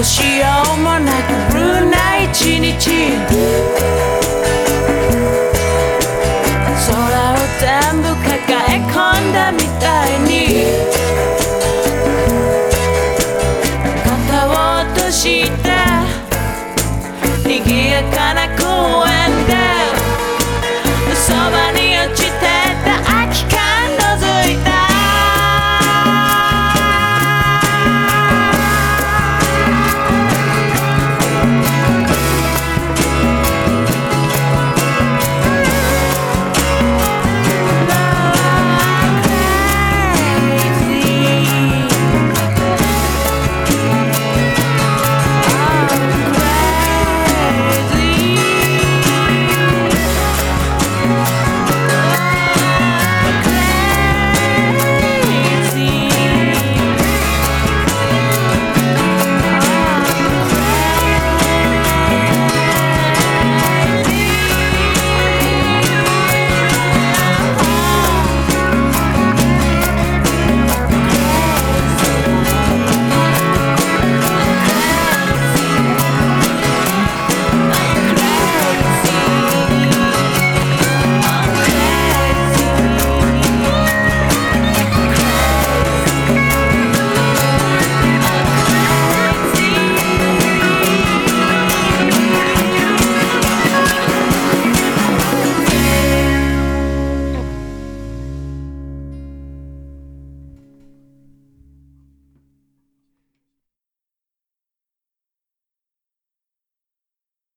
うしようもなくブルーな一日空を全部抱え込んだみたいに。肩を落として。ぎやかな声。